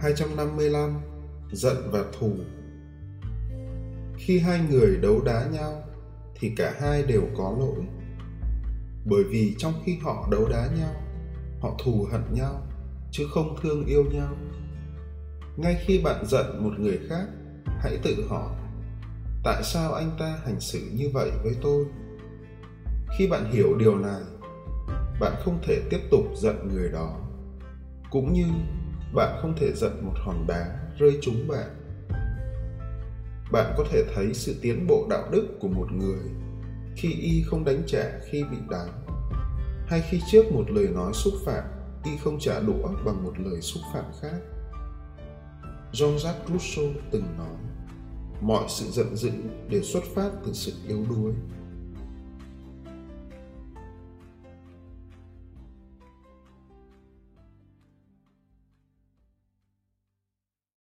255 Giận và thù Khi hai người đấu đá nhau thì cả hai đều có lỗi. Bởi vì trong khi họ đấu đá nhau, họ thù hận nhau chứ không thương yêu nhau. Ngay khi bạn giận một người khác, hãy tự hỏi tại sao anh ta hành xử như vậy với tôi? Khi bạn hiểu điều này, bạn không thể tiếp tục giận người đó. Cũng như bạn không thể giận một hòn đá, rơi trúng bạn. Bạn có thể thấy sự tiến bộ đạo đức của một người khi y không đánh trả khi bị đánh, hay khi trước một lời nói xúc phạm, y không trả đũa bằng một lời xúc phạm khác. Jean-jacques rousseau từng nói, mọi sự giận dữ đều xuất phát từ sự yếu đuối.